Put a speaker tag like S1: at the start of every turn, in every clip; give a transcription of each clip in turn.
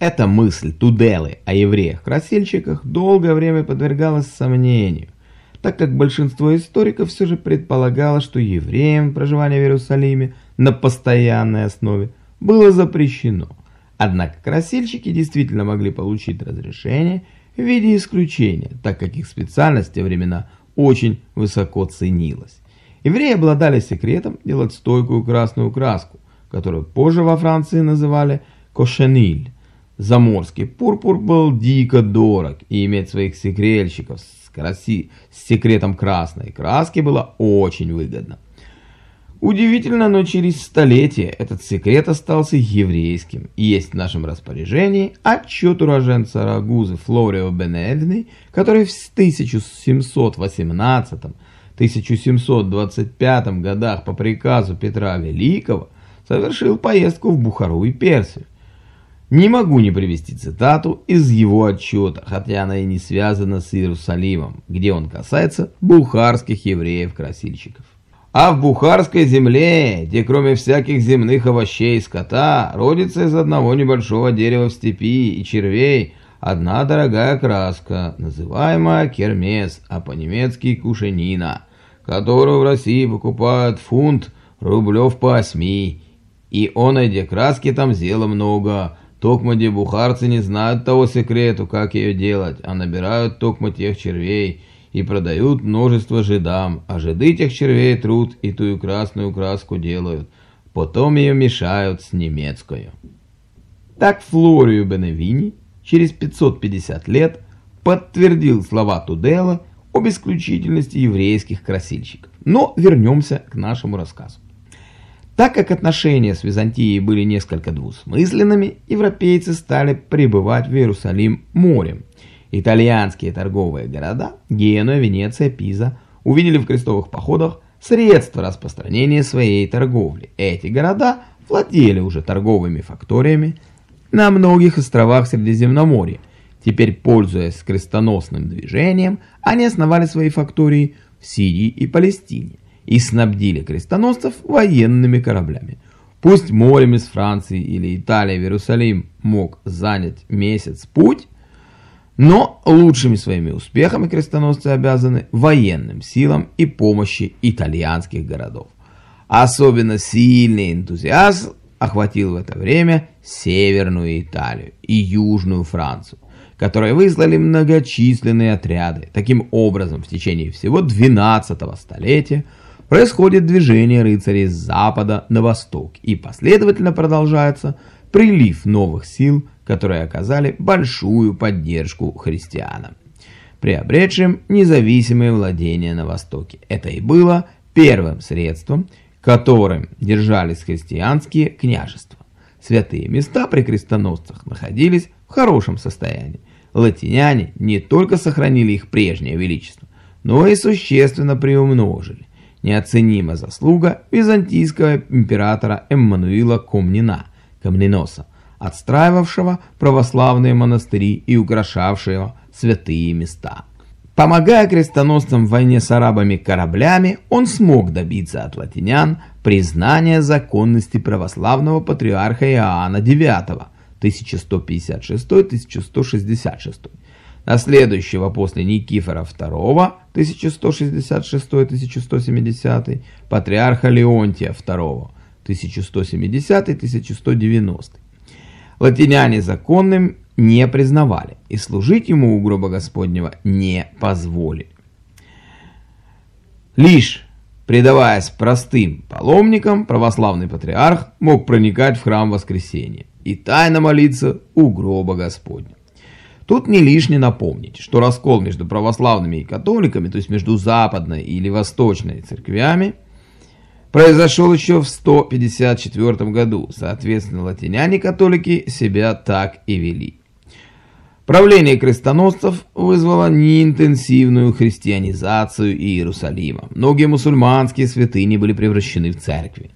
S1: Эта мысль Туделы о евреях-красильщиках долгое время подвергалась сомнению, так как большинство историков все же предполагало, что евреям проживание в Иерусалиме на постоянной основе было запрещено. Однако красильщики действительно могли получить разрешение в виде исключения, так как их специальность в те времена очень высоко ценилась. Евреи обладали секретом делать стойкую красную краску, которую позже во Франции называли кошениль. Заморский пурпур был дико дорог, и иметь своих секрельщиков с, краси... с секретом красной краски было очень выгодно. Удивительно, но через столетие этот секрет остался еврейским, и есть в нашем распоряжении отчет уроженца Рагузы Флорио Бенедны, который в 1718-1725 годах по приказу Петра Великого совершил поездку в Бухару и Персию. Не могу не привести цитату из его отчета, хотя она и не связана с Иерусалимом, где он касается бухарских евреев-красильщиков. А в бухарской земле, где кроме всяких земных овощей и скота, родится из одного небольшого дерева в степи и червей одна дорогая краска, называемая кермес, а по-немецки кушенина, которую в России покупают фунт рублев по осьми. И он эти краски там зело много, токмо де бухарцы не знают того секрету, как ее делать, а набирают токмо тех червей, и продают множество жидам, а жиды тех червей труд и ту красную краску делают, потом ее мешают с немецкою. Так Флорию Беневини через 550 лет подтвердил слова Тудела об исключительности еврейских красильщиков. Но вернемся к нашему рассказу. Так как отношения с Византией были несколько двусмысленными, европейцы стали прибывать в Иерусалим морем – Итальянские торговые города Генуя, Венеция, Пиза увидели в крестовых походах средства распространения своей торговли. Эти города владели уже торговыми факториями на многих островах Средиземноморья. Теперь, пользуясь крестоносным движением, они основали свои фактории в Сирии и Палестине и снабдили крестоносцев военными кораблями. Пусть морем из Франции или Италии в Иерусалим мог занять месяц путь, но лучшими своими успехами крестоносцы обязаны военным силам и помощи итальянских городов. Особенно сильный энтузиазм охватил в это время Северную Италию и Южную Францию, которые выслали многочисленные отряды. Таким образом, в течение всего 12 столетия происходит движение рыцарей с запада на восток и последовательно продолжается прилив новых сил которые оказали большую поддержку христианам, приобретшим независимые владения на Востоке. Это и было первым средством, которым держались христианские княжества. Святые места при крестоносцах находились в хорошем состоянии. Латиняне не только сохранили их прежнее величество, но и существенно приумножили. Неоценима заслуга византийского императора Эммануила Комнина, Комниноса, отстраивавшего православные монастыри и украшавшего святые места. Помогая крестоносцам в войне с арабами кораблями, он смог добиться от латинян признания законности православного патриарха Иоанна IX 1156-1166, наследующего после Никифора II 1166-1170, патриарха Леонтия II 1170-1190 латиняне законным не признавали и служить ему у гроба Господнего не позволили. Лишь предаваясь простым паломникам, православный патриарх мог проникать в храм воскресения и тайно молиться у гроба Господня. Тут не лишне напомнить, что раскол между православными и католиками, то есть между западной или восточной церквями – произошел еще в 154 году. Соответственно, латиняне-католики себя так и вели. Правление крестоносцев вызвало неинтенсивную христианизацию Иерусалима. Многие мусульманские святыни были превращены в церкви.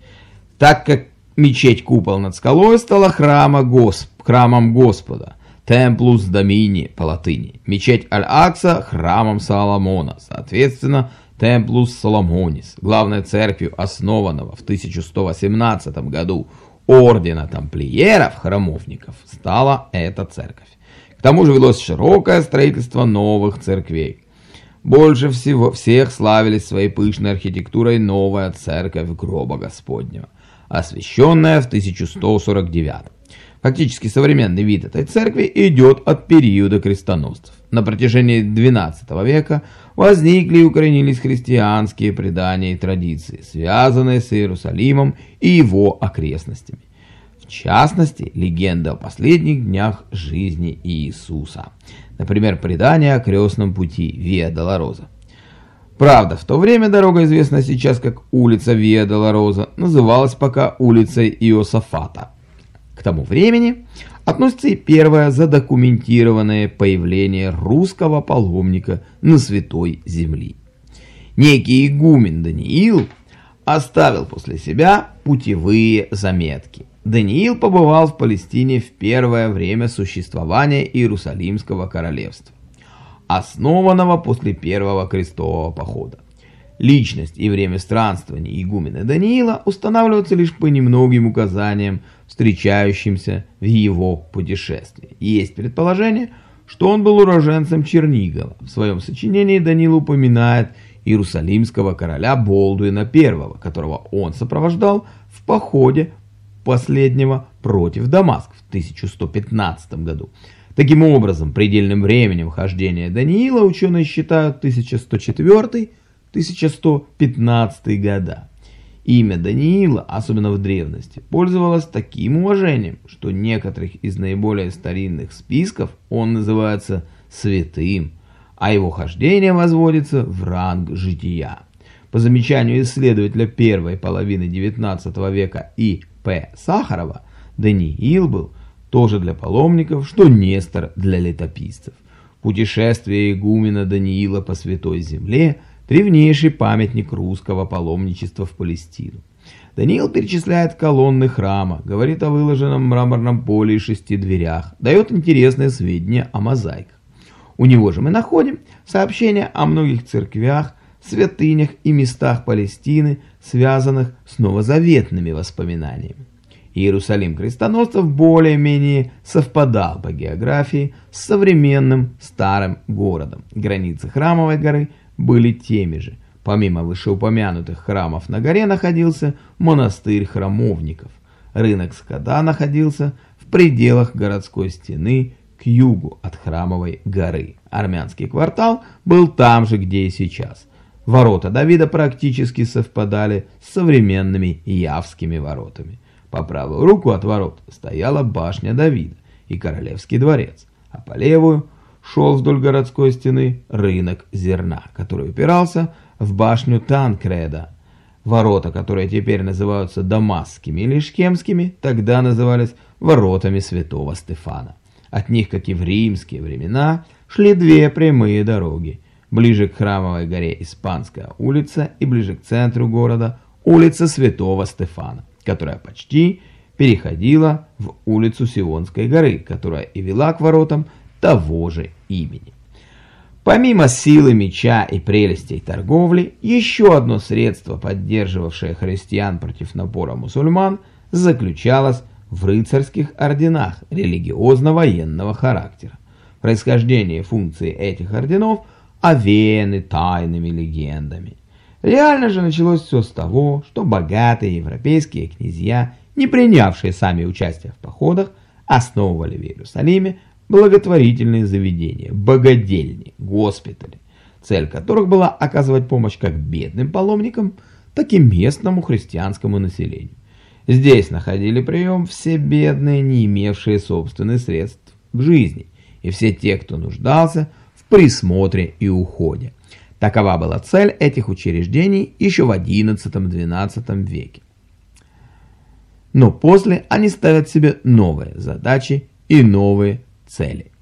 S1: Так как мечеть-купол над скалой стала храма Госп... храмом Господа, Темплус Домини по латыни, мечеть Аль-Акса храмом Соломона, соответственно, Темплус Соломонис, главной церковью, основанного в 1118 году ордена тамплиеров-храмовников стала эта церковь. К тому же велось широкое строительство новых церквей. Больше всего всех славились своей пышной архитектурой новая церковь гроба Господнего, освященная в 1149 Фактически современный вид этой церкви идет от периода крестоносцев. На протяжении XII века возникли и укоренились христианские предания и традиции, связанные с Иерусалимом и его окрестностями. В частности, легенда о последних днях жизни Иисуса. Например, предание о крестном пути Виа Долороза. Правда, в то время дорога, известная сейчас как улица Виа Долороза, называлась пока улицей Иосафата. Тому времени относится и первое задокументированное появление русского паломника на Святой Земли. Некий игумен Даниил оставил после себя путевые заметки. Даниил побывал в Палестине в первое время существования Иерусалимского королевства, основанного после первого крестового похода. Личность и время странствования игумена Даниила устанавливаются лишь по немногим указаниям, встречающимся в его путешествии. Есть предположение, что он был уроженцем Чернигова. В своем сочинении Даниил упоминает иерусалимского короля Болдуина I, которого он сопровождал в походе последнего против Дамаск в 1115 году. Таким образом, предельным временем хождения Даниила ученые считают 1104-1115 года. Имя Даниила, особенно в древности, пользовалось таким уважением, что некоторых из наиболее старинных списков он называется святым, а его хождение возводится в ранг жития. По замечанию исследователя первой половины XIX века И. П. Сахарова, Даниил был тоже для паломников, что Нестор для летописцев. Путешествие игумена Даниила по Святой Земле – древнейший памятник русского паломничества в Палестину. Даниил перечисляет колонны храма, говорит о выложенном мраморном поле и шести дверях, дает интересные сведения о мозаиках. У него же мы находим сообщения о многих церквях, святынях и местах Палестины, связанных с новозаветными воспоминаниями. Иерусалим крестоносцев более-менее совпадал по географии с современным старым городом. Границы Храмовой горы – были теми же. Помимо вышеупомянутых храмов на горе находился монастырь храмовников. Рынок скота находился в пределах городской стены к югу от храмовой горы. Армянский квартал был там же, где и сейчас. Ворота Давида практически совпадали с современными Явскими воротами. По правую руку от ворот стояла башня Давида и королевский дворец, а по левую шел вдоль городской стены рынок зерна, который упирался в башню Танкреда. Ворота, которые теперь называются Дамасскими или Шкемскими, тогда назывались воротами святого Стефана. От них, как и в римские времена, шли две прямые дороги. Ближе к храмовой горе Испанская улица и ближе к центру города улица Святого Стефана, которая почти переходила в улицу Сионской горы, которая и вела к воротам того же имени. Помимо силы меча и прелестей торговли, еще одно средство, поддерживавшее христиан против напора мусульман, заключалось в рыцарских орденах религиозно-военного характера. Происхождение функции этих орденов овеяны тайными легендами. Реально же началось все с того, что богатые европейские князья, не принявшие сами участие в походах, основывали в Иерусалиме благотворительные заведения, богадельни, госпитали, цель которых была оказывать помощь как бедным паломникам, так и местному христианскому населению. Здесь находили прием все бедные, не имевшие собственных средств к жизни, и все те, кто нуждался в присмотре и уходе. Такова была цель этих учреждений еще в XI-XII веке. Но после они ставят себе новые задачи и новые цели.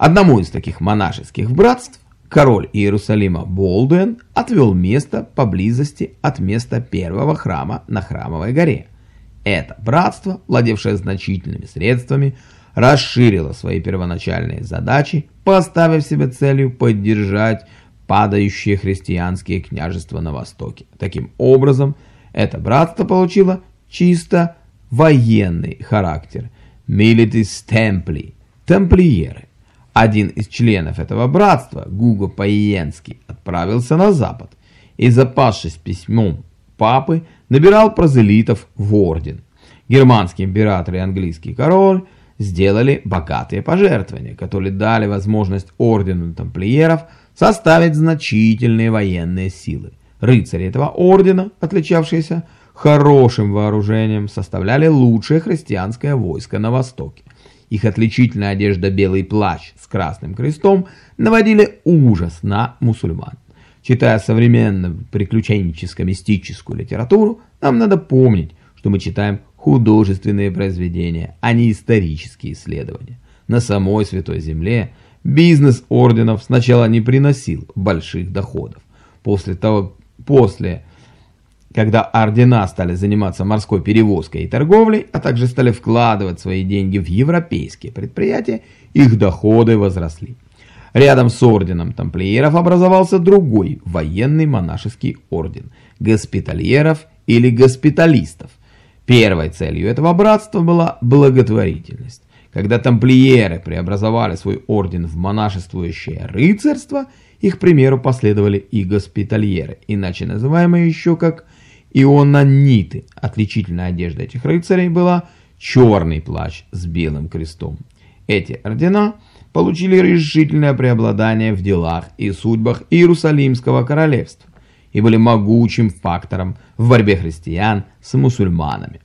S1: Одному из таких монашеских братств король Иерусалима Болдуэн отвел место поблизости от места первого храма на Храмовой горе. Это братство, владевшее значительными средствами, расширило свои первоначальные задачи, поставив себе целью поддержать падающие христианские княжества на Востоке. Таким образом, это братство получило чисто военный характер – Militis Templi – тамплиеры. Один из членов этого братства, Гуго Паиенский, отправился на запад и, запасшись письмом папы, набирал прозелитов в орден. Германский император и английский король сделали богатые пожертвования, которые дали возможность ордену тамплиеров составить значительные военные силы. Рыцари этого ордена, отличавшиеся хорошим вооружением, составляли лучшее христианское войско на Востоке. Их отличительная одежда белый плащ с красным крестом наводили ужас на мусульман. Читая современную приключенческо-мистическую литературу, нам надо помнить, что мы читаем художественные произведения, а не исторические исследования. На самой Святой Земле бизнес орденов сначала не приносил больших доходов. После того, после, когда ордена стали заниматься морской перевозкой и торговлей, а также стали вкладывать свои деньги в европейские предприятия, их доходы возросли. Рядом с орденом тамплиеров образовался другой военный монашеский орден – госпитальеров или госпиталистов. Первой целью этого братства была благотворительность. Когда тамплиеры преобразовали свой орден в монашествующее рыцарство, их примеру последовали и госпитальеры, иначе называемые еще как ионаниты. Отличительная одежда этих рыцарей была черный плащ с белым крестом. Эти ордена получили решительное преобладание в делах и судьбах Иерусалимского королевства и были могучим фактором в борьбе христиан с мусульманами.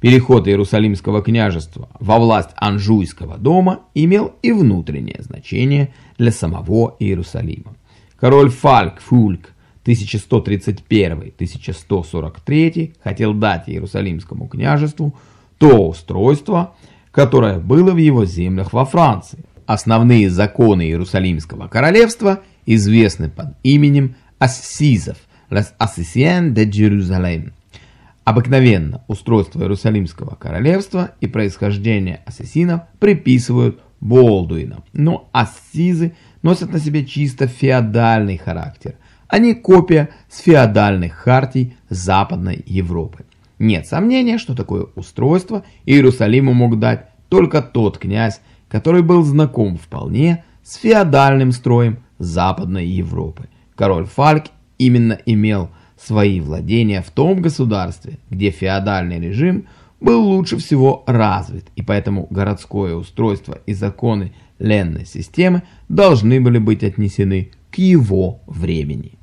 S1: Переход Иерусалимского княжества во власть Анжуйского дома имел и внутреннее значение для самого Иерусалима. Король Фальк Фульк 1131-1143 хотел дать Иерусалимскому княжеству то устройство, которое было в его землях во Франции. Основные законы Иерусалимского королевства известны под именем Ассизов, Les Assisiens de Jérusalem. Обыкновенно устройство Иерусалимского королевства и происхождение ассасинов приписывают Болдуинам, но ассизы носят на себе чисто феодальный характер. Они копия с феодальных хартий Западной Европы. Нет сомнения, что такое устройство Иерусалиму мог дать только тот князь, который был знаком вполне с феодальным строем Западной Европы. Король Фальк именно имел свои владения в том государстве, где феодальный режим был лучше всего развит, и поэтому городское устройство и законы ленной системы должны были быть отнесены к его времени.